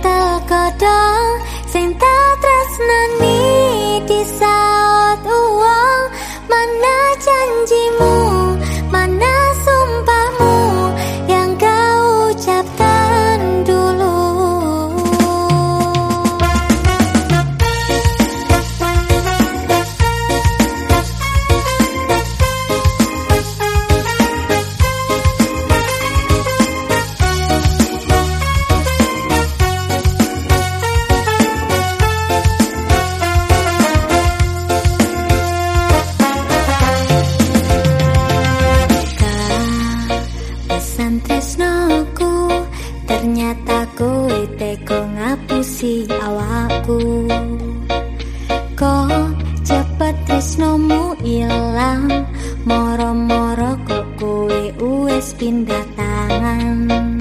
的。tresnoku ternyata kowe teko ngapusi awakku. Kok cepet tresnomu ilang moro-moro kok kowe wis pindah tangan.